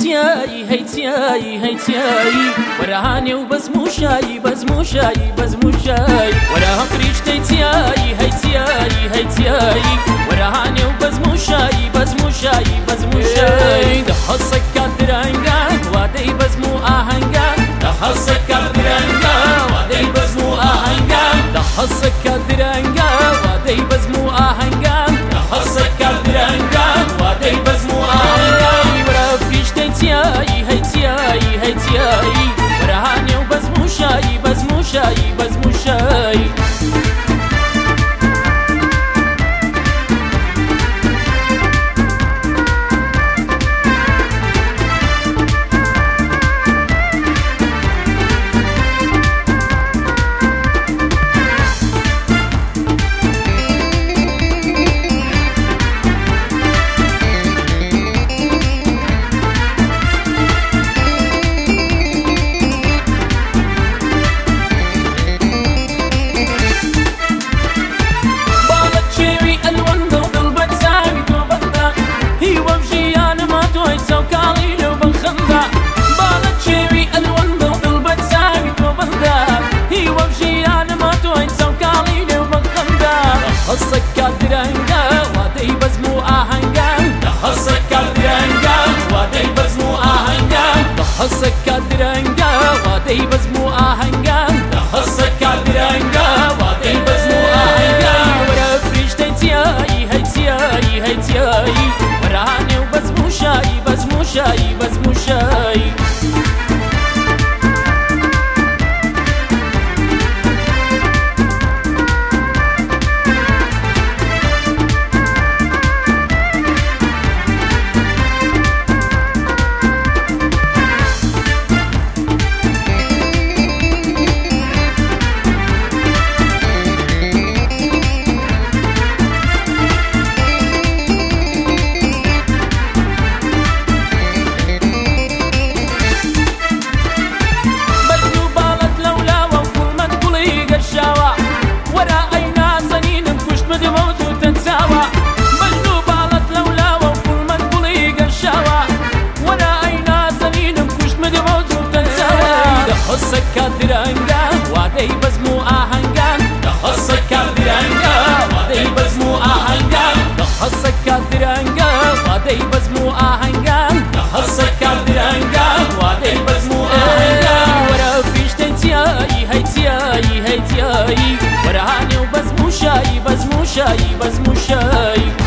هيتياي هيتياي هيتياي ورهاني وبزمو شاي بزمو شاي بزمو شاي وراها فريش تيتياي هيتياي هيتياي ورهاني وبزمو شاي بزمو شاي بزمو شاي ده حصك كدرانجا بزمو شاي مدي موت وتنساوى. بجنو بالت لولا وكل ما تقولي قشاوة ورا أي ناس سنين كشت مدي موت وتنساوى. ده حسك كادرانجا وادي بزمو آهنجا ده حسك كادرانجا وادي بزمو آهنجا ده حسك كادرانجا وادي بزمو آهنجا ده حسك كادرانجا وادي بزمو آهنجا ورا فيش تنتياي هيتياي هيتياي ورا شاي شاي بزمو شاي